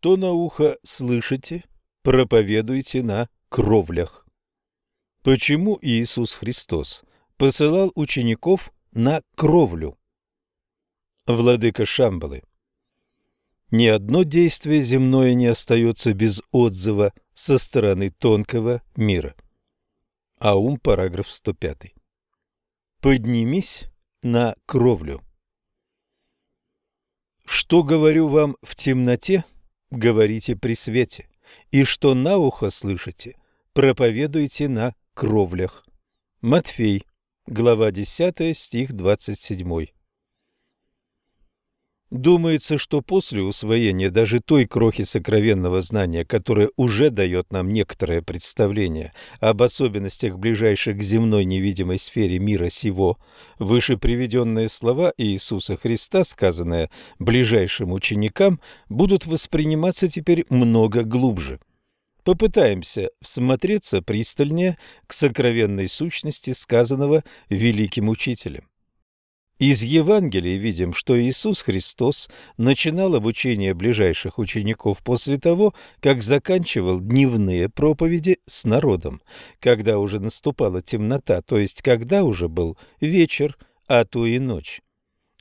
Что на ухо слышите, проповедуйте на кровлях. Почему Иисус Христос посылал учеников на кровлю? Владыка Шамбалы. Ни одно действие земное не остается без отзыва со стороны тонкого мира. Аум, параграф 105. Поднимись на кровлю. Что говорю вам в темноте, говорите при свете, и что на ухо слышите, проповедуйте на кровлях. Матфей, глава 10, стих 27. Думается, что после усвоения даже той крохи сокровенного знания, которое уже дает нам некоторое представление об особенностях ближайших к земной невидимой сфере мира сего, выше приведенные слова Иисуса Христа, сказанные ближайшим ученикам, будут восприниматься теперь много глубже. Попытаемся всмотреться пристальнее к сокровенной сущности сказанного великим учителем. Из Евангелия видим, что Иисус Христос начинал обучение ближайших учеников после того, как заканчивал дневные проповеди с народом, когда уже наступала темнота, то есть когда уже был вечер, а то и ночь.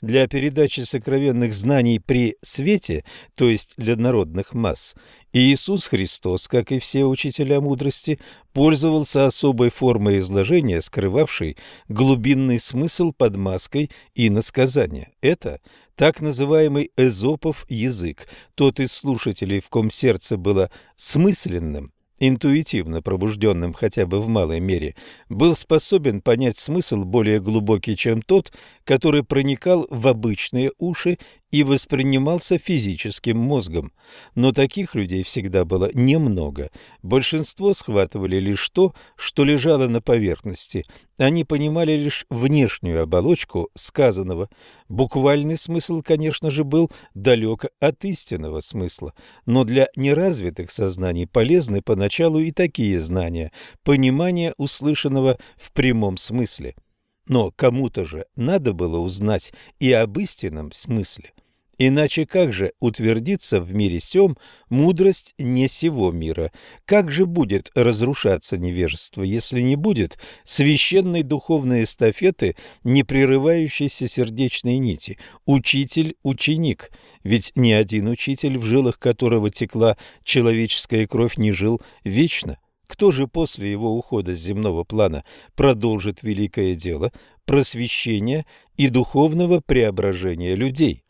Для передачи сокровенных знаний при свете, то есть для народных масс, Иисус Христос, как и все учителя мудрости, пользовался особой формой изложения, скрывавшей глубинный смысл под маской иносказания. Это так называемый эзопов язык, тот из слушателей, в ком сердце было смысленным, интуитивно пробужденным хотя бы в малой мере, был способен понять смысл более глубокий, чем тот, который проникал в обычные уши и воспринимался физическим мозгом. Но таких людей всегда было немного. Большинство схватывали лишь то, что лежало на поверхности. Они понимали лишь внешнюю оболочку сказанного. Буквальный смысл, конечно же, был далек от истинного смысла. Но для неразвитых сознаний полезны поначалу и такие знания, понимание услышанного в прямом смысле. Но кому-то же надо было узнать и об истинном смысле. Иначе как же утвердиться в мире сем мудрость не сего мира? Как же будет разрушаться невежество, если не будет священной духовной эстафеты, не прерывающейся сердечной нити? Учитель-ученик. Ведь ни один учитель, в жилах которого текла человеческая кровь, не жил вечно. Кто же после его ухода с земного плана продолжит великое дело просвещения и духовного преображения людей?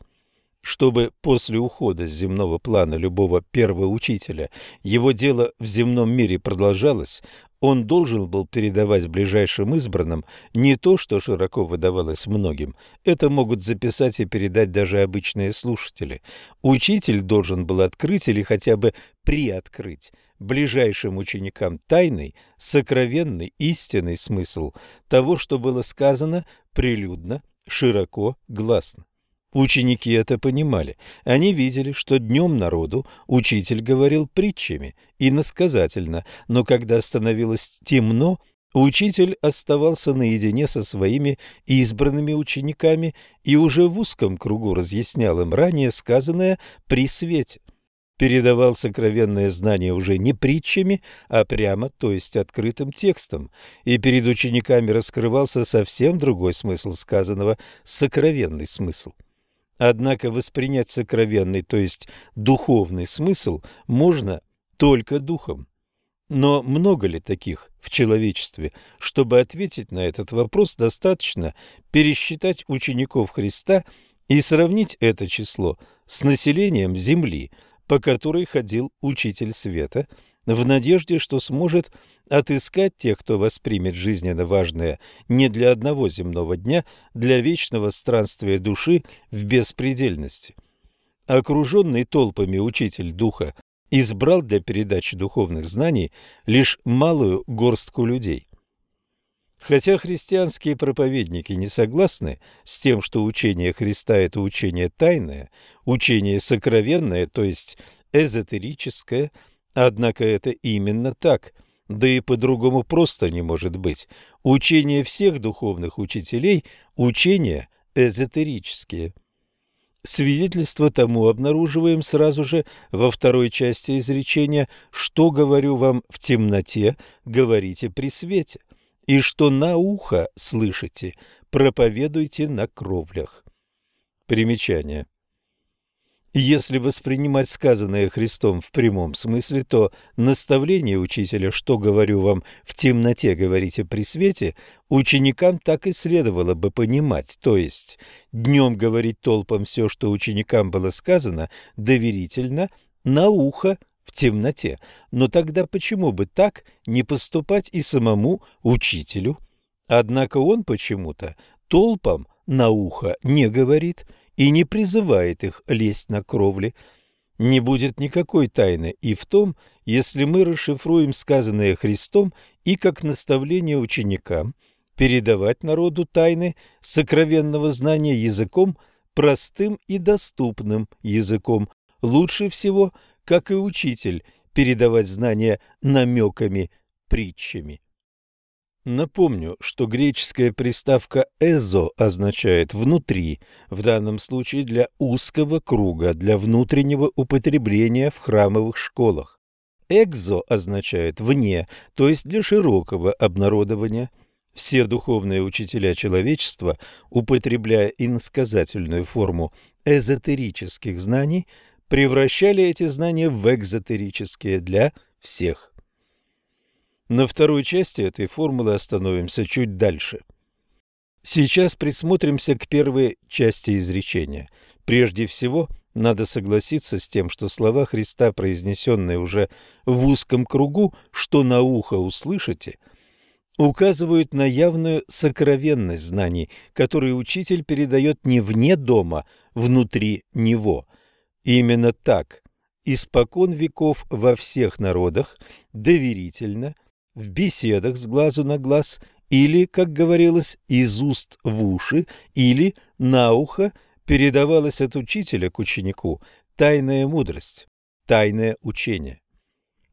чтобы после ухода с земного плана любого первого учителя его дело в земном мире продолжалось, он должен был передавать ближайшим избранным не то, что широко выдавалось многим. Это могут записать и передать даже обычные слушатели. Учитель должен был открыть или хотя бы приоткрыть ближайшим ученикам тайный, сокровенный, истинный смысл того, что было сказано прилюдно, широко, гласно. Ученики это понимали. Они видели, что днем народу учитель говорил притчами и насказательно, но когда становилось темно, учитель оставался наедине со своими избранными учениками и уже в узком кругу разъяснял им ранее сказанное при свете. Передавал сокровенное знание уже не притчами, а прямо, то есть открытым текстом, и перед учениками раскрывался совсем другой смысл сказанного, сокровенный смысл. Однако воспринять сокровенный, то есть духовный смысл можно только духом. Но много ли таких в человечестве? Чтобы ответить на этот вопрос, достаточно пересчитать учеников Христа и сравнить это число с населением Земли, по которой ходил Учитель Света – в надежде, что сможет отыскать тех, кто воспримет жизненно важное не для одного земного дня, для вечного странствия души в беспредельности. Окруженный толпами учитель духа избрал для передачи духовных знаний лишь малую горстку людей. Хотя христианские проповедники не согласны с тем, что учение Христа – это учение тайное, учение сокровенное, то есть эзотерическое – Однако это именно так, да и по-другому просто не может быть. Учение всех духовных учителей – учения эзотерические. Свидетельство тому обнаруживаем сразу же во второй части изречения «Что говорю вам в темноте, говорите при свете, и что на ухо слышите, проповедуйте на кровлях». Примечание. Если воспринимать сказанное Христом в прямом смысле, то наставление учителя, что говорю вам в темноте, говорите при свете, ученикам так и следовало бы понимать, то есть днем говорить толпам все, что ученикам было сказано, доверительно, на ухо, в темноте. Но тогда почему бы так не поступать и самому учителю? Однако он почему-то толпам на ухо не говорит – и не призывает их лезть на кровли. Не будет никакой тайны и в том, если мы расшифруем сказанное Христом и как наставление ученикам передавать народу тайны сокровенного знания языком, простым и доступным языком, лучше всего, как и учитель, передавать знания намеками, притчами. Напомню, что греческая приставка «эзо» означает «внутри», в данном случае для узкого круга, для внутреннего употребления в храмовых школах. «Экзо» означает «вне», то есть для широкого обнародования. Все духовные учителя человечества, употребляя иносказательную форму эзотерических знаний, превращали эти знания в экзотерические для всех. На второй части этой формулы остановимся чуть дальше. Сейчас присмотримся к первой части изречения. Прежде всего, надо согласиться с тем, что слова Христа, произнесенные уже в узком кругу, что на ухо услышите, указывают на явную сокровенность знаний, которые учитель передает не вне дома, внутри него. Именно так, испокон веков во всех народах, доверительно – в беседах с глазу на глаз или, как говорилось, из уст в уши или на ухо передавалась от учителя к ученику тайная мудрость, тайное учение.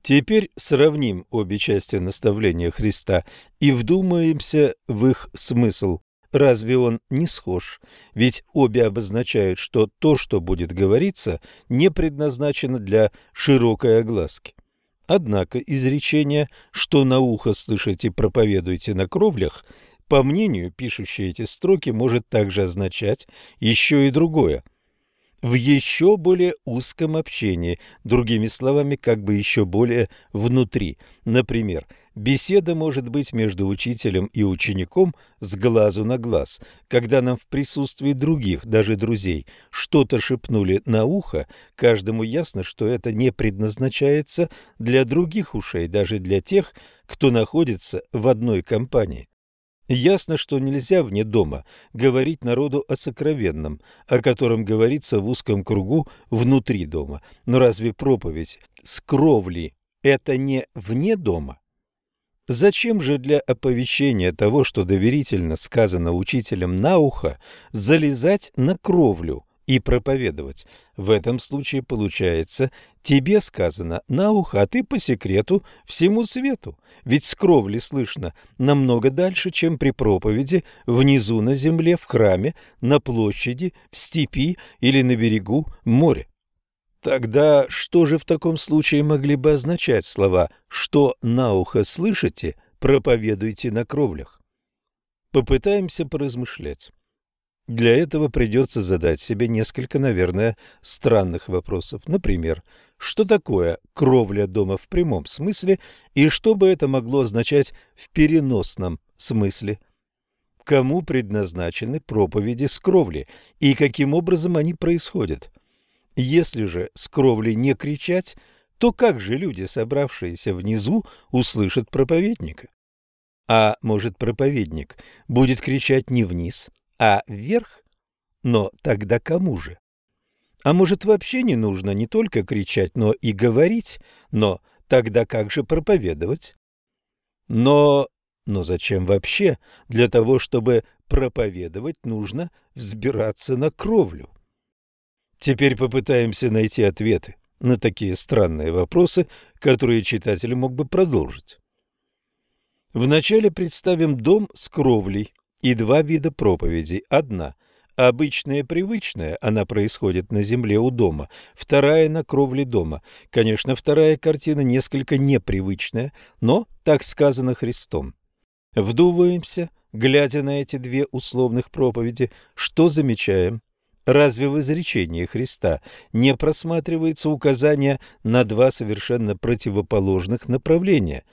Теперь сравним обе части наставления Христа и вдумаемся в их смысл. Разве он не схож? Ведь обе обозначают, что то, что будет говориться, не предназначено для широкой огласки. Однако изречение «что на ухо слышите, проповедуйте на кровлях» по мнению пишущей эти строки может также означать еще и другое – в еще более узком общении, другими словами, как бы еще более внутри. Например, беседа может быть между учителем и учеником с глазу на глаз. Когда нам в присутствии других, даже друзей, что-то шепнули на ухо, каждому ясно, что это не предназначается для других ушей, даже для тех, кто находится в одной компании. Ясно, что нельзя вне дома говорить народу о сокровенном, о котором говорится в узком кругу внутри дома. Но разве проповедь с кровли – это не вне дома? Зачем же для оповещения того, что доверительно сказано учителям на ухо, залезать на кровлю? И проповедовать. В этом случае получается, тебе сказано на ухо, а ты по секрету всему свету. Ведь с кровли слышно намного дальше, чем при проповеди внизу на земле, в храме, на площади, в степи или на берегу моря. Тогда что же в таком случае могли бы означать слова «что на ухо слышите, проповедуйте на кровлях»? Попытаемся поразмышлять. Для этого придется задать себе несколько, наверное, странных вопросов. Например, что такое кровля дома в прямом смысле и что бы это могло означать в переносном смысле? Кому предназначены проповеди с кровли и каким образом они происходят? Если же с кровли не кричать, то как же люди, собравшиеся внизу, услышат проповедника? А может, проповедник будет кричать не вниз, а вверх? Но тогда кому же? А может, вообще не нужно не только кричать, но и говорить? Но тогда как же проповедовать? Но... Но зачем вообще? Для того, чтобы проповедовать, нужно взбираться на кровлю. Теперь попытаемся найти ответы на такие странные вопросы, которые читатель мог бы продолжить. Вначале представим дом с кровлей, и два вида проповедей. Одна Обычная привычная, она происходит на земле у дома, вторая на кровле дома. Конечно, вторая картина несколько непривычная, но так сказано Христом. Вдумываемся, глядя на эти две условных проповеди, что замечаем? Разве в изречении Христа не просматривается указание на два совершенно противоположных направления?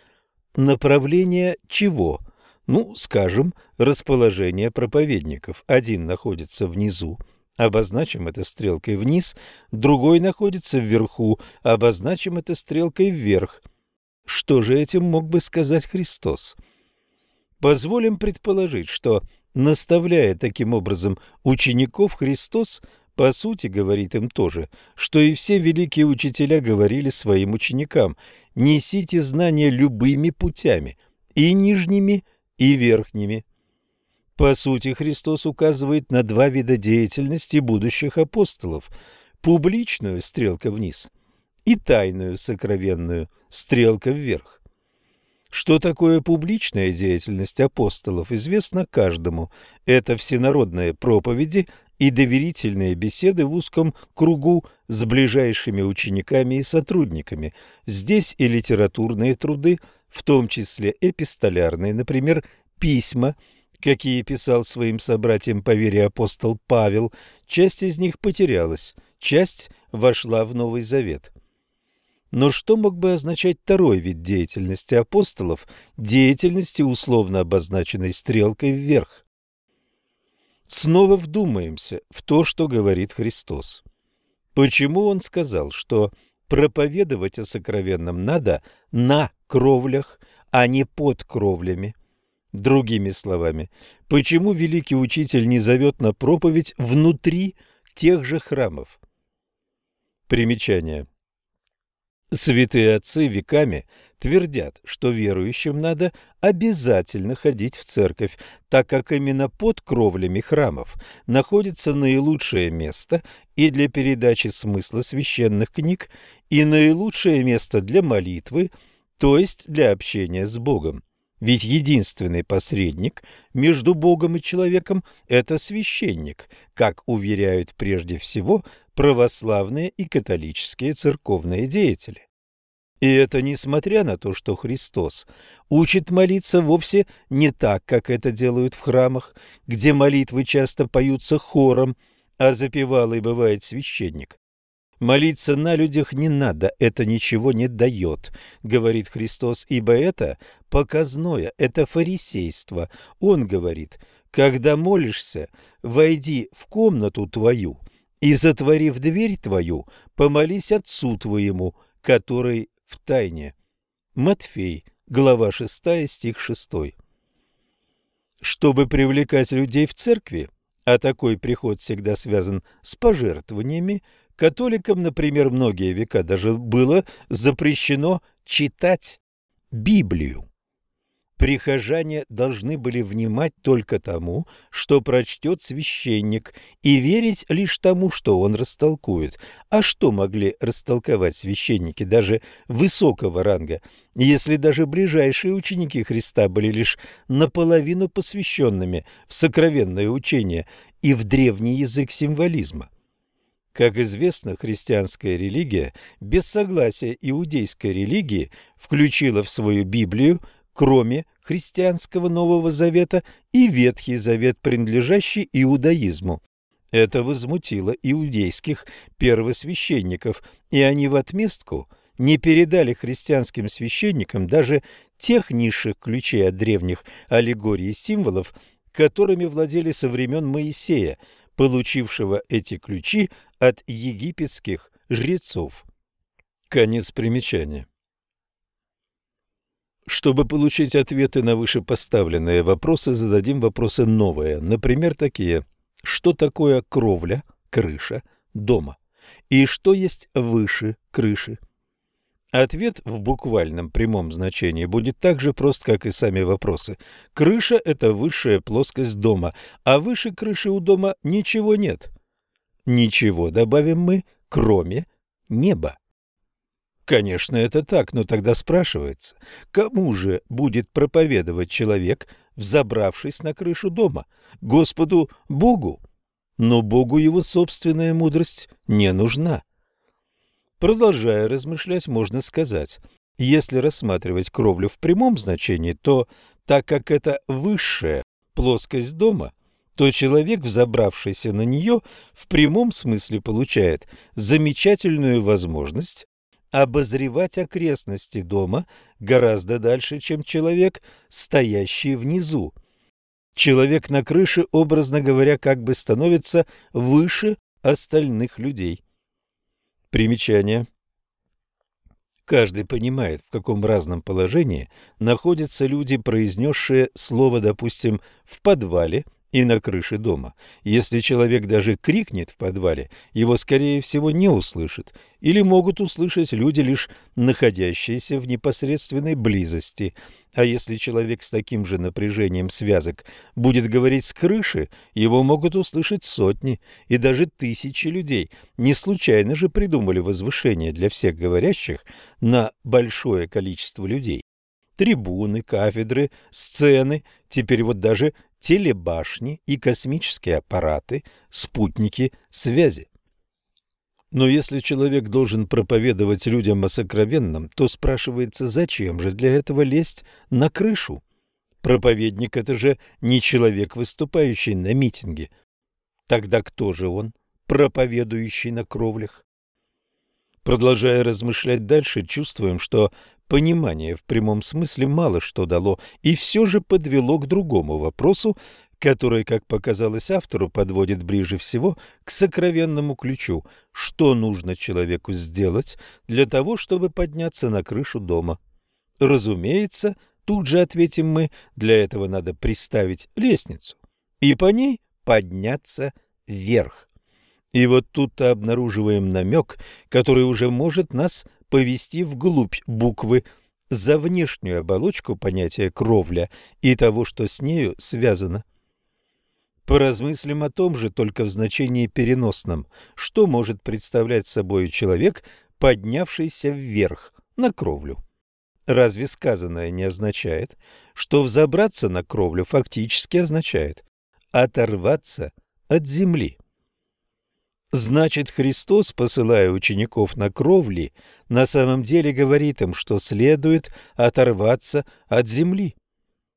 Направление чего? Ну, скажем, расположение проповедников. Один находится внизу, обозначим это стрелкой вниз, другой находится вверху, обозначим это стрелкой вверх. Что же этим мог бы сказать Христос? Позволим предположить, что Наставляя таким образом учеников, Христос по сути говорит им тоже, что и все великие учителя говорили своим ученикам «несите знания любыми путями, и нижними, и верхними». По сути, Христос указывает на два вида деятельности будущих апостолов – публичную – стрелка вниз, и тайную, сокровенную – стрелка вверх. Что такое публичная деятельность апостолов, известно каждому. Это всенародные проповеди и доверительные беседы в узком кругу с ближайшими учениками и сотрудниками. Здесь и литературные труды, в том числе эпистолярные, например, письма, какие писал своим собратьям по вере апостол Павел. Часть из них потерялась, часть вошла в Новый Завет. Но что мог бы означать второй вид деятельности апостолов, деятельности, условно обозначенной стрелкой вверх? Снова вдумаемся в то, что говорит Христос. Почему Он сказал, что проповедовать о сокровенном надо на кровлях, а не под кровлями? Другими словами, почему великий учитель не зовет на проповедь внутри тех же храмов? Примечание. Святые отцы веками твердят, что верующим надо обязательно ходить в церковь, так как именно под кровлями храмов находится наилучшее место и для передачи смысла священных книг, и наилучшее место для молитвы, то есть для общения с Богом. Ведь единственный посредник между Богом и человеком – это священник, как уверяют прежде всего православные и католические церковные деятели. И это несмотря на то, что Христос учит молиться вовсе не так, как это делают в храмах, где молитвы часто поются хором, а запевалый бывает священник. Молиться на людях не надо, это ничего не дает, говорит Христос, ибо это показное, это фарисейство. Он говорит, когда молишься, войди в комнату твою и, затворив дверь твою, помолись Отцу твоему, который в тайне. Матфей, глава 6, стих 6. Чтобы привлекать людей в церкви, а такой приход всегда связан с пожертвованиями, католикам, например, многие века даже было запрещено читать Библию. Прихожане должны были внимать только тому, что прочтет священник, и верить лишь тому, что он растолкует. А что могли растолковать священники даже высокого ранга, если даже ближайшие ученики Христа были лишь наполовину посвященными в сокровенное учение и в древний язык символизма? Как известно, христианская религия без согласия иудейской религии включила в свою Библию кроме христианского Нового Завета и Ветхий Завет, принадлежащий иудаизму. Это возмутило иудейских первосвященников, и они в отместку не передали христианским священникам даже тех низших ключей от древних аллегорий и символов, которыми владели со времен Моисея, получившего эти ключи от египетских жрецов. Конец примечания. Чтобы получить ответы на вышепоставленные вопросы, зададим вопросы новые. Например, такие. Что такое кровля, крыша, дома? И что есть выше крыши? Ответ в буквальном прямом значении будет так же прост, как и сами вопросы. Крыша – это высшая плоскость дома, а выше крыши у дома ничего нет. Ничего, добавим мы, кроме неба. Конечно, это так, но тогда спрашивается, кому же будет проповедовать человек, взобравшись на крышу дома? Господу Богу? но Богу его собственная мудрость не нужна. Продолжая размышлять, можно сказать, если рассматривать кровлю в прямом значении, то, так как это высшая плоскость дома, то человек, взобравшийся на нее, в прямом смысле получает замечательную возможность обозревать окрестности дома гораздо дальше, чем человек, стоящий внизу. Человек на крыше, образно говоря, как бы становится выше остальных людей. Примечание. Каждый понимает, в каком разном положении находятся люди, произнесшие слово, допустим, в подвале и на крыше дома. Если человек даже крикнет в подвале, его, скорее всего, не услышат, или могут услышать люди, лишь находящиеся в непосредственной близости. А если человек с таким же напряжением связок будет говорить с крыши, его могут услышать сотни и даже тысячи людей. Не случайно же придумали возвышение для всех говорящих на большое количество людей трибуны, кафедры, сцены, теперь вот даже телебашни и космические аппараты, спутники связи. Но если человек должен проповедовать людям о сокровенном, то спрашивается, зачем же для этого лезть на крышу? Проповедник – это же не человек, выступающий на митинге. Тогда кто же он, проповедующий на кровлях? Продолжая размышлять дальше, чувствуем, что Понимание в прямом смысле мало что дало и все же подвело к другому вопросу, который, как показалось автору, подводит ближе всего к сокровенному ключу. Что нужно человеку сделать для того, чтобы подняться на крышу дома? Разумеется, тут же ответим мы, для этого надо приставить лестницу и по ней подняться вверх. И вот тут-то обнаруживаем намек, который уже может нас повести вглубь буквы, за внешнюю оболочку понятия «кровля» и того, что с нею связано. Поразмыслим о том же, только в значении переносном, что может представлять собой человек, поднявшийся вверх, на кровлю. Разве сказанное не означает, что взобраться на кровлю фактически означает оторваться от земли? Значит, Христос, посылая учеников на кровли, на самом деле говорит им, что следует оторваться от земли.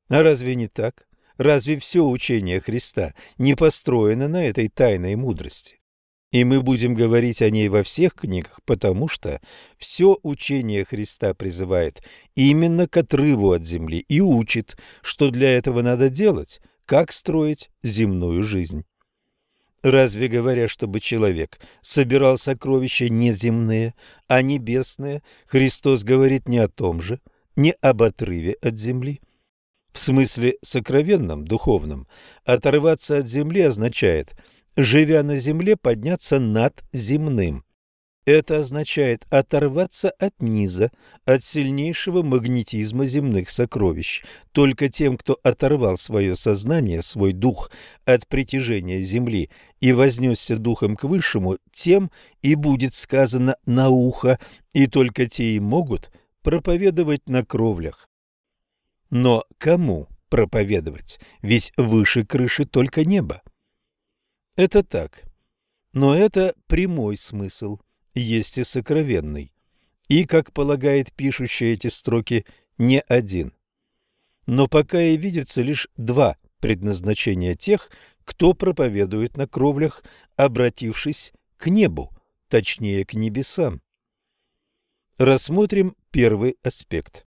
А разве не так? Разве все учение Христа не построено на этой тайной мудрости? И мы будем говорить о ней во всех книгах, потому что все учение Христа призывает именно к отрыву от земли и учит, что для этого надо делать, как строить земную жизнь. Разве говоря, чтобы человек собирал сокровища не земные, а небесные, Христос говорит не о том же, не об отрыве от земли? В смысле сокровенном, духовном, оторваться от земли означает, живя на земле, подняться над земным. Это означает оторваться от низа, от сильнейшего магнетизма земных сокровищ. Только тем, кто оторвал свое сознание, свой дух от притяжения земли и вознесся духом к высшему, тем и будет сказано на ухо, и только те и могут проповедовать на кровлях. Но кому проповедовать? Ведь выше крыши только небо. Это так. Но это прямой смысл – есть и сокровенный, и, как полагает пишущий эти строки, не один. Но пока и видится лишь два предназначения тех, кто проповедует на кровлях, обратившись к небу, точнее к небесам. Рассмотрим первый аспект.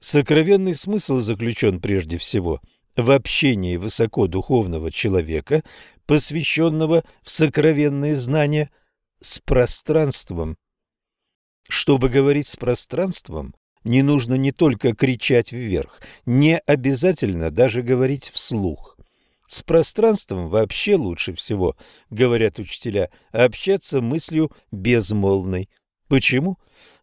Сокровенный смысл заключен прежде всего в общении высокодуховного человека, посвященного в сокровенные знания – с пространством. Чтобы говорить с пространством, не нужно не только кричать вверх, не обязательно даже говорить вслух. С пространством вообще лучше всего, говорят учителя, общаться мыслью безмолвной. Почему?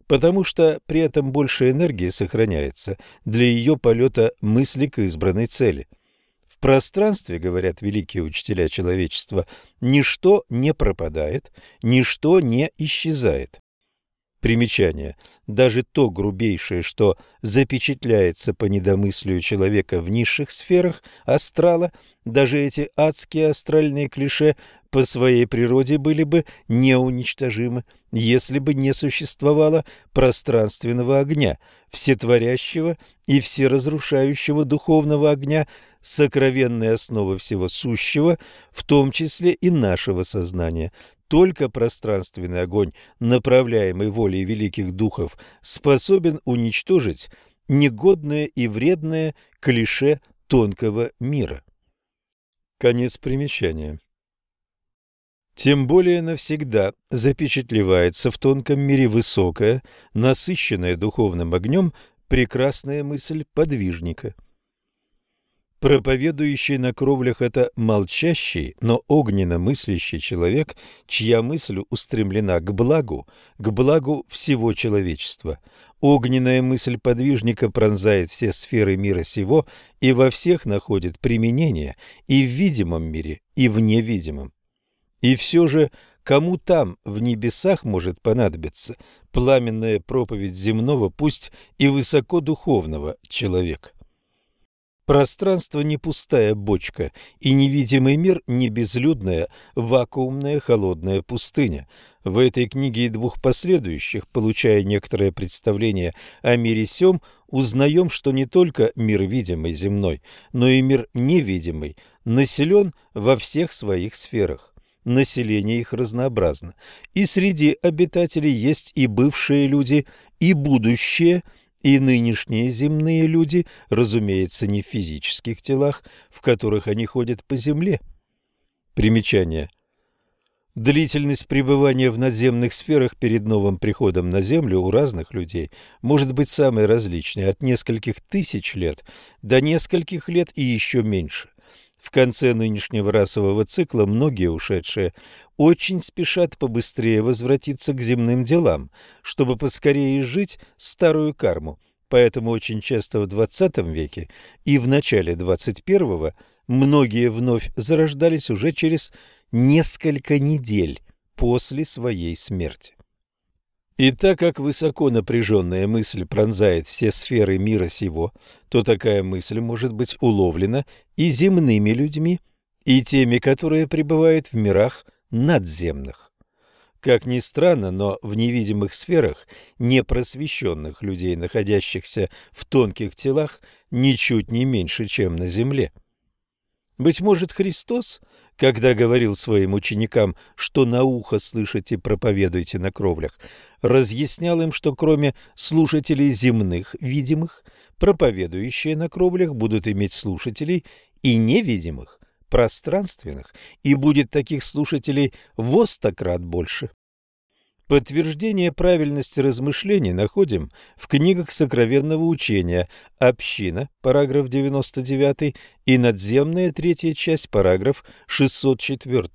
Потому что при этом больше энергии сохраняется для ее полета мысли к избранной цели – в пространстве, говорят великие учителя человечества, ничто не пропадает, ничто не исчезает. Примечание. Даже то грубейшее, что запечатляется по недомыслию человека в низших сферах астрала, даже эти адские астральные клише по своей природе были бы неуничтожимы, если бы не существовало пространственного огня, всетворящего и всеразрушающего духовного огня, сокровенной основы всего сущего, в том числе и нашего сознания, только пространственный огонь, направляемый волей великих духов, способен уничтожить негодное и вредное клише тонкого мира. Конец примечания. Тем более навсегда запечатлевается в тонком мире высокая, насыщенная духовным огнем прекрасная мысль подвижника – Проповедующий на кровлях – это молчащий, но огненно мыслящий человек, чья мысль устремлена к благу, к благу всего человечества. Огненная мысль подвижника пронзает все сферы мира сего и во всех находит применение и в видимом мире, и в невидимом. И все же, кому там, в небесах, может понадобиться пламенная проповедь земного, пусть и высокодуховного человека? Пространство не пустая бочка, и невидимый мир не безлюдная, вакуумная холодная пустыня. В этой книге и двух последующих, получая некоторое представление о мире сём, узнаем, что не только мир видимый земной, но и мир невидимый населен во всех своих сферах. Население их разнообразно, и среди обитателей есть и бывшие люди, и будущие – и нынешние земные люди, разумеется, не в физических телах, в которых они ходят по земле. Примечание. Длительность пребывания в надземных сферах перед новым приходом на Землю у разных людей может быть самой различной, от нескольких тысяч лет до нескольких лет и еще меньше. В конце нынешнего расового цикла многие ушедшие очень спешат побыстрее возвратиться к земным делам, чтобы поскорее жить старую карму. Поэтому очень часто в XX веке и в начале XXI многие вновь зарождались уже через несколько недель после своей смерти. И так как высоко напряженная мысль пронзает все сферы мира сего, то такая мысль может быть уловлена и земными людьми, и теми, которые пребывают в мирах надземных. Как ни странно, но в невидимых сферах непросвещенных людей, находящихся в тонких телах, ничуть не меньше, чем на земле. Быть может, Христос – когда говорил своим ученикам, что на ухо слышите, проповедуйте на кровлях, разъяснял им, что кроме слушателей земных, видимых, проповедующие на кровлях будут иметь слушателей и невидимых, пространственных, и будет таких слушателей в стократ больше. Подтверждение правильности размышлений находим в книгах сокровенного учения «Община», параграф 99, и «Надземная», третья часть, параграф 604.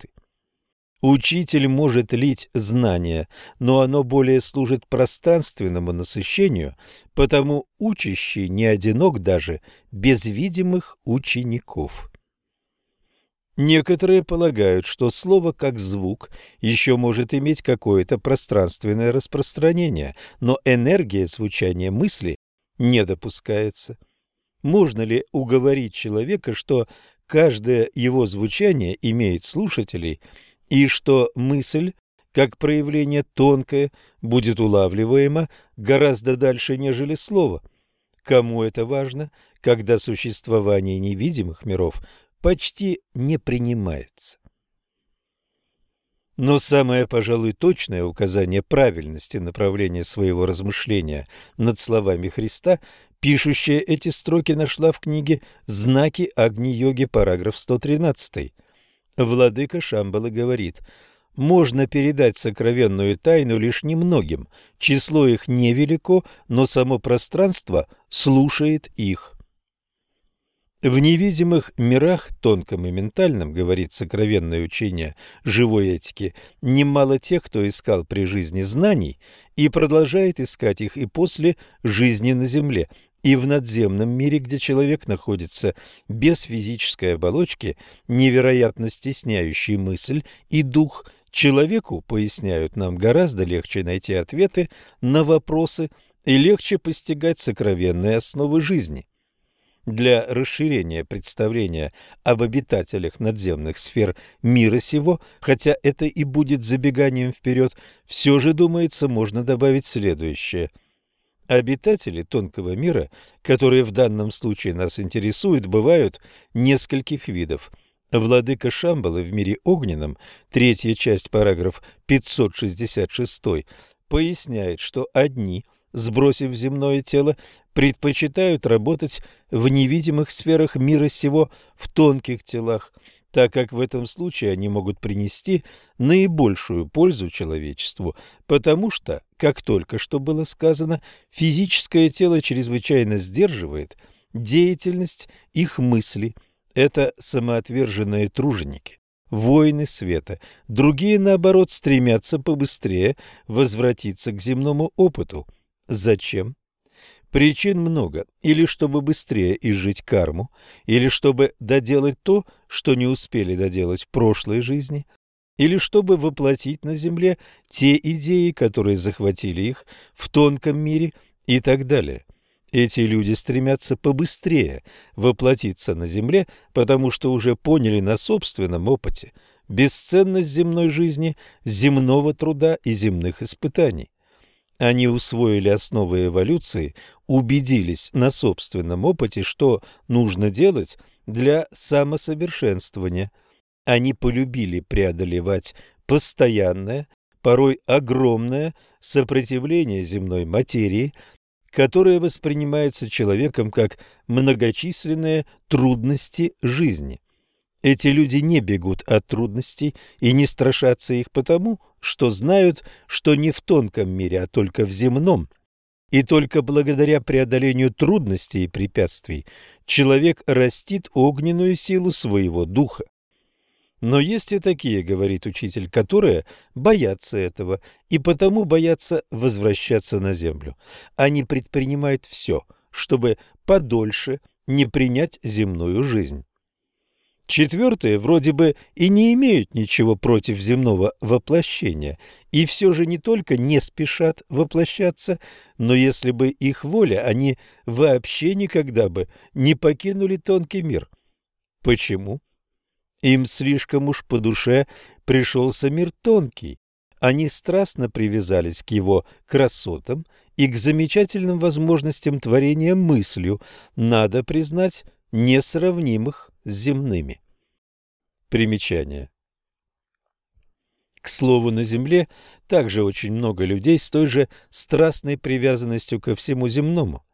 Учитель может лить знания, но оно более служит пространственному насыщению, потому учащий не одинок даже без видимых учеников. Некоторые полагают, что слово как звук еще может иметь какое-то пространственное распространение, но энергия звучания мысли не допускается. Можно ли уговорить человека, что каждое его звучание имеет слушателей, и что мысль, как проявление тонкое, будет улавливаема гораздо дальше, нежели слово? Кому это важно, когда существование невидимых миров почти не принимается. Но самое, пожалуй, точное указание правильности направления своего размышления над словами Христа, пишущая эти строки, нашла в книге «Знаки Агни-йоги», параграф 113. Владыка Шамбала говорит, можно передать сокровенную тайну лишь немногим, число их невелико, но само пространство слушает их. В невидимых мирах, тонком и ментальном, говорит сокровенное учение живой этики, немало тех, кто искал при жизни знаний и продолжает искать их и после жизни на земле, и в надземном мире, где человек находится без физической оболочки, невероятно стесняющий мысль и дух, Человеку, поясняют нам, гораздо легче найти ответы на вопросы и легче постигать сокровенные основы жизни. Для расширения представления об обитателях надземных сфер мира сего, хотя это и будет забеганием вперед, все же, думается, можно добавить следующее. Обитатели тонкого мира, которые в данном случае нас интересуют, бывают нескольких видов. Владыка Шамбалы в мире огненном, третья часть, параграф 566, поясняет, что одни – сбросив земное тело, предпочитают работать в невидимых сферах мира сего в тонких телах, так как в этом случае они могут принести наибольшую пользу человечеству, потому что, как только что было сказано, физическое тело чрезвычайно сдерживает деятельность их мысли. Это самоотверженные труженики воины света. Другие, наоборот, стремятся побыстрее возвратиться к земному опыту – Зачем? Причин много. Или чтобы быстрее изжить карму, или чтобы доделать то, что не успели доделать в прошлой жизни, или чтобы воплотить на земле те идеи, которые захватили их в тонком мире и так далее. Эти люди стремятся побыстрее воплотиться на земле, потому что уже поняли на собственном опыте бесценность земной жизни, земного труда и земных испытаний. Они усвоили основы эволюции, убедились на собственном опыте, что нужно делать для самосовершенствования. Они полюбили преодолевать постоянное, порой огромное сопротивление земной материи, которое воспринимается человеком как многочисленные трудности жизни. Эти люди не бегут от трудностей и не страшатся их потому, что знают, что не в тонком мире, а только в земном. И только благодаря преодолению трудностей и препятствий человек растит огненную силу своего духа. Но есть и такие, говорит учитель, которые боятся этого и потому боятся возвращаться на землю. Они предпринимают все, чтобы подольше не принять земную жизнь. Четвертые вроде бы и не имеют ничего против земного воплощения, и все же не только не спешат воплощаться, но если бы их воля, они вообще никогда бы не покинули тонкий мир. Почему? Им слишком уж по душе пришелся мир тонкий. Они страстно привязались к его красотам и к замечательным возможностям творения мыслью, надо признать, несравнимых с земными. Примечание. К слову, на Земле также очень много людей с той же страстной привязанностью ко всему земному.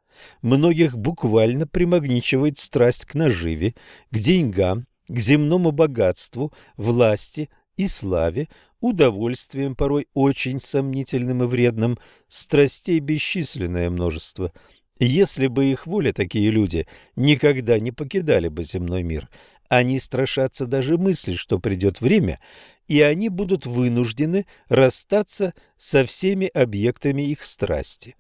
Многих буквально примагничивает страсть к наживе, к деньгам, к земному богатству, власти и славе, удовольствием порой очень сомнительным и вредным, страстей бесчисленное множество – если бы их воля, такие люди никогда не покидали бы земной мир. Они страшатся даже мысли, что придет время, и они будут вынуждены расстаться со всеми объектами их страсти.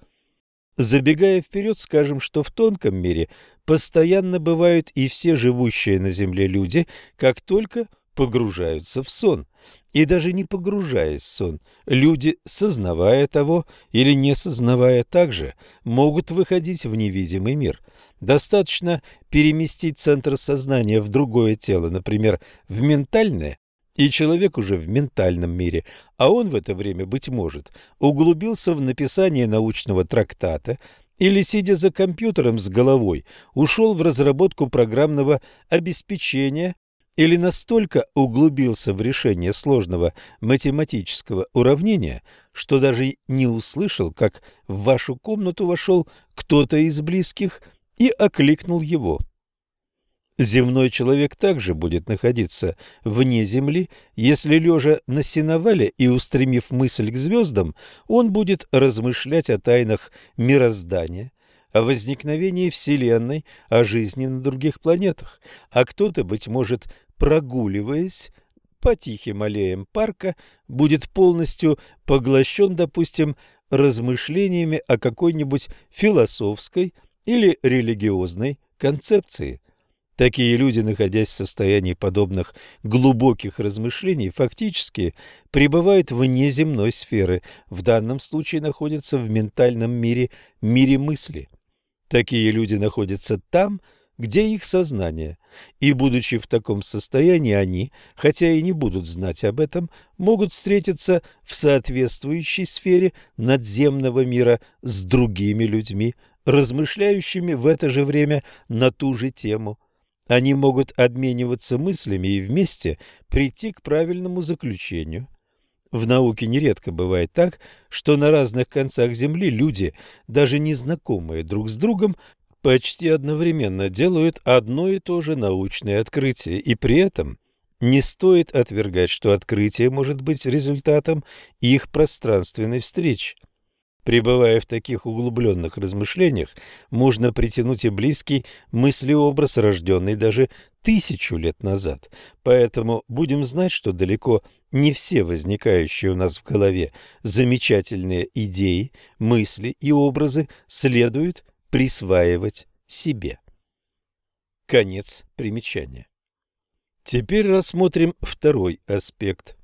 Забегая вперед, скажем, что в тонком мире постоянно бывают и все живущие на земле люди, как только погружаются в сон. И даже не погружаясь в сон, люди, сознавая того или не сознавая также, могут выходить в невидимый мир. Достаточно переместить центр сознания в другое тело, например, в ментальное, и человек уже в ментальном мире, а он в это время, быть может, углубился в написание научного трактата или, сидя за компьютером с головой, ушел в разработку программного обеспечения или настолько углубился в решение сложного математического уравнения, что даже не услышал, как в вашу комнату вошел кто-то из близких и окликнул его. Земной человек также будет находиться вне Земли, если, лежа на сеновале и устремив мысль к звездам, он будет размышлять о тайнах мироздания, о возникновении Вселенной, о жизни на других планетах, а кто-то, быть может, прогуливаясь по тихим аллеям парка, будет полностью поглощен, допустим, размышлениями о какой-нибудь философской или религиозной концепции. Такие люди, находясь в состоянии подобных глубоких размышлений, фактически пребывают вне земной сферы, в данном случае находятся в ментальном мире, мире мысли. Такие люди находятся там, где их сознание, и, будучи в таком состоянии, они, хотя и не будут знать об этом, могут встретиться в соответствующей сфере надземного мира с другими людьми, размышляющими в это же время на ту же тему – они могут обмениваться мыслями и вместе прийти к правильному заключению. В науке нередко бывает так, что на разных концах Земли люди, даже незнакомые друг с другом, почти одновременно делают одно и то же научное открытие, и при этом не стоит отвергать, что открытие может быть результатом их пространственной встречи. Пребывая в таких углубленных размышлениях, можно притянуть и близкий мыслеобраз, рожденный даже тысячу лет назад. Поэтому будем знать, что далеко не все возникающие у нас в голове замечательные идеи, мысли и образы следует присваивать себе. Конец примечания. Теперь рассмотрим второй аспект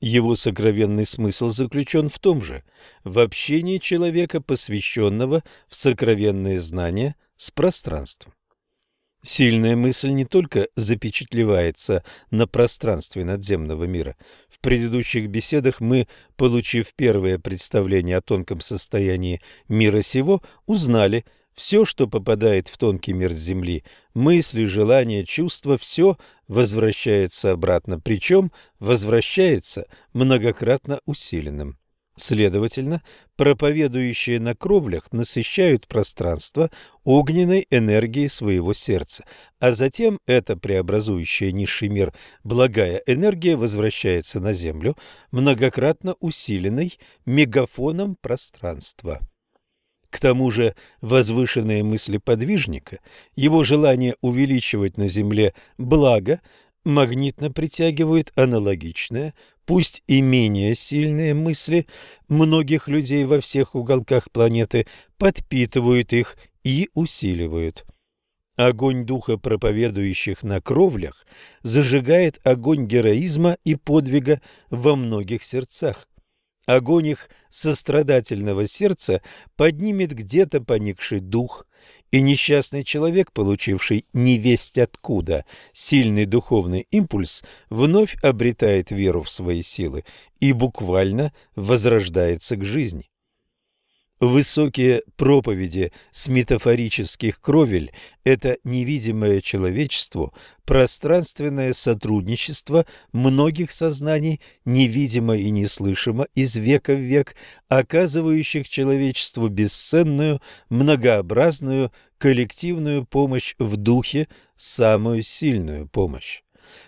его сокровенный смысл заключен в том же – в общении человека, посвященного в сокровенные знания с пространством. Сильная мысль не только запечатлевается на пространстве надземного мира. В предыдущих беседах мы, получив первое представление о тонком состоянии мира сего, узнали – все, что попадает в тонкий мир Земли, мысли, желания, чувства, все возвращается обратно, причем возвращается многократно усиленным. Следовательно, проповедующие на кровлях насыщают пространство огненной энергией своего сердца, а затем эта преобразующая низший мир благая энергия возвращается на Землю, многократно усиленной мегафоном пространства. К тому же возвышенные мысли подвижника, его желание увеличивать на Земле благо, магнитно притягивают аналогичное, пусть и менее сильные мысли многих людей во всех уголках планеты, подпитывают их и усиливают. Огонь духа проповедующих на кровлях зажигает огонь героизма и подвига во многих сердцах. Огонь их сострадательного сердца поднимет где-то поникший дух, и несчастный человек, получивший невесть откуда сильный духовный импульс, вновь обретает веру в свои силы и буквально возрождается к жизни. Высокие проповеди с метафорических кровель – это невидимое человечеству пространственное сотрудничество многих сознаний, невидимо и неслышимо из века в век, оказывающих человечеству бесценную, многообразную, коллективную помощь в духе, самую сильную помощь.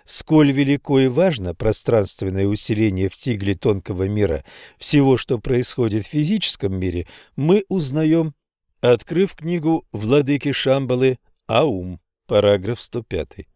Сколь велико и важно пространственное усиление в тигле тонкого мира всего, что происходит в физическом мире, мы узнаем, открыв книгу владыки Шамбалы «Аум», параграф 105.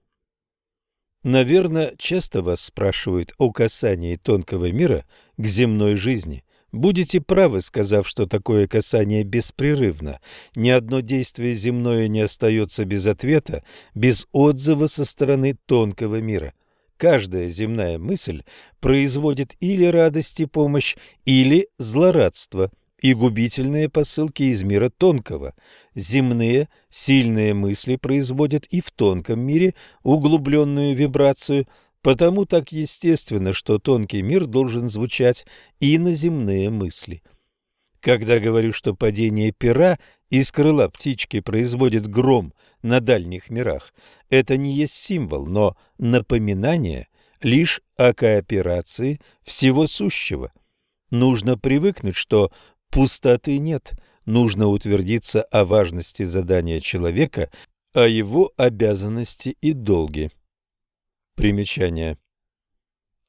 Наверное, часто вас спрашивают о касании тонкого мира к земной жизни. Будете правы, сказав, что такое касание беспрерывно. Ни одно действие земное не остается без ответа, без отзыва со стороны тонкого мира. Каждая земная мысль производит или радость и помощь, или злорадство и губительные посылки из мира тонкого. Земные сильные мысли производят и в тонком мире углубленную вибрацию – Потому так естественно, что тонкий мир должен звучать и на земные мысли. Когда говорю, что падение пера из крыла птички производит гром на дальних мирах, это не есть символ, но напоминание лишь о кооперации всего сущего. Нужно привыкнуть, что пустоты нет, нужно утвердиться о важности задания человека, о его обязанности и долге. Примечание.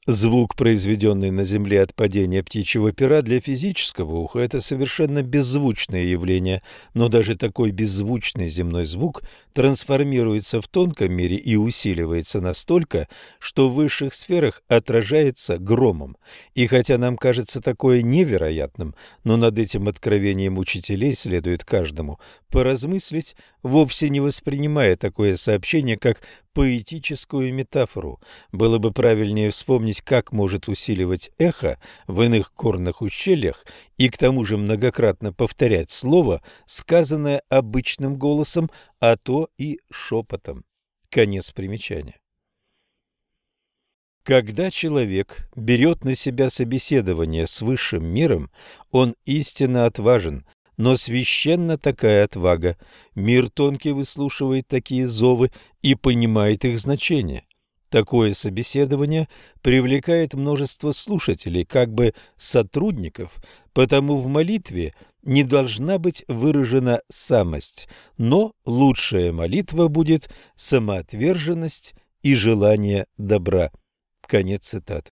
Звук, произведенный на Земле от падения птичьего пера, для физического уха – это совершенно беззвучное явление, но даже такой беззвучный земной звук трансформируется в тонком мире и усиливается настолько, что в высших сферах отражается громом. И хотя нам кажется такое невероятным, но над этим откровением учителей следует каждому поразмыслить, вовсе не воспринимая такое сообщение как поэтическую метафору. Было бы правильнее вспомнить, как может усиливать эхо в иных горных ущельях и к тому же многократно повторять слово, сказанное обычным голосом, а то и шепотом. Конец примечания. Когда человек берет на себя собеседование с высшим миром, он истинно отважен, но священна такая отвага. Мир тонкий выслушивает такие зовы и понимает их значение. Такое собеседование привлекает множество слушателей, как бы сотрудников, потому в молитве не должна быть выражена самость, но лучшая молитва будет самоотверженность и желание добра. Конец цитаты.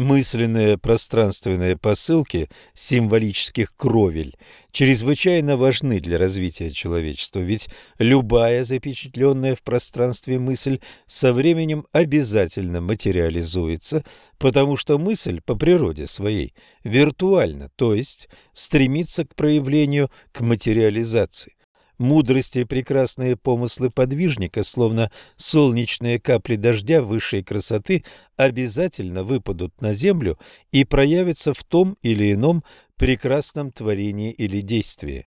Мысленные пространственные посылки символических кровель чрезвычайно важны для развития человечества, ведь любая запечатленная в пространстве мысль со временем обязательно материализуется, потому что мысль по природе своей виртуальна, то есть стремится к проявлению, к материализации. Мудрости и прекрасные помыслы подвижника, словно солнечные капли дождя высшей красоты, обязательно выпадут на землю и проявятся в том или ином прекрасном творении или действии.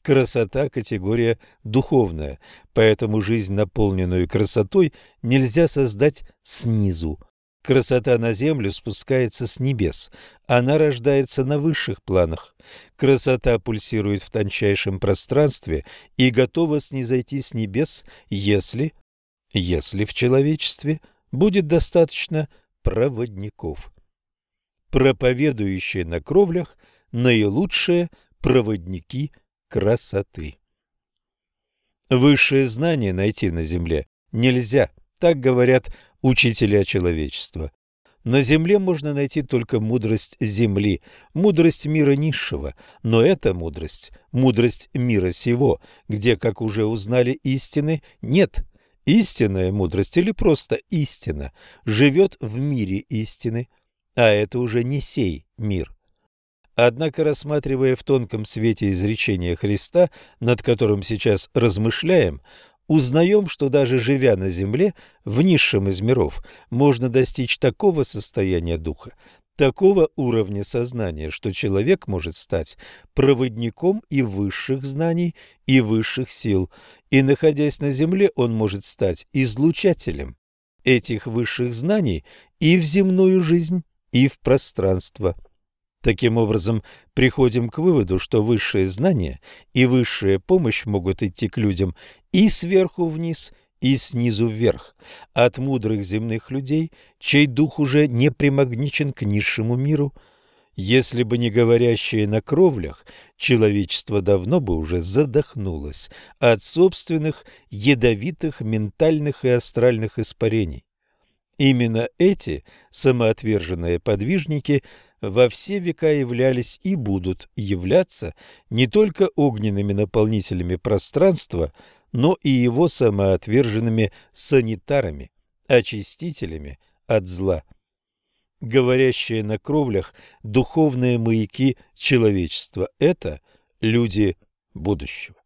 Красота – категория духовная, поэтому жизнь, наполненную красотой, нельзя создать снизу. Красота на землю спускается с небес, она рождается на высших планах. Красота пульсирует в тончайшем пространстве и готова снизойти с небес, если, если в человечестве будет достаточно проводников. Проповедующие на кровлях – наилучшие проводники красоты. Высшее знание найти на земле нельзя, так говорят учителя человечества. На земле можно найти только мудрость земли, мудрость мира низшего, но эта мудрость, мудрость мира сего, где, как уже узнали, истины нет. Истинная мудрость или просто истина живет в мире истины, а это уже не сей мир. Однако, рассматривая в тонком свете изречения Христа, над которым сейчас размышляем, узнаем, что даже живя на земле, в низшем из миров, можно достичь такого состояния духа, такого уровня сознания, что человек может стать проводником и высших знаний, и высших сил, и, находясь на земле, он может стать излучателем этих высших знаний и в земную жизнь, и в пространство. Таким образом, приходим к выводу, что высшие знания и высшая помощь могут идти к людям и сверху вниз, и снизу вверх, от мудрых земных людей, чей дух уже не примагничен к низшему миру. Если бы не говорящие на кровлях, человечество давно бы уже задохнулось от собственных ядовитых ментальных и астральных испарений. Именно эти самоотверженные подвижники – во все века являлись и будут являться не только огненными наполнителями пространства, но и его самоотверженными санитарами, очистителями от зла. Говорящие на кровлях духовные маяки человечества – это люди будущего.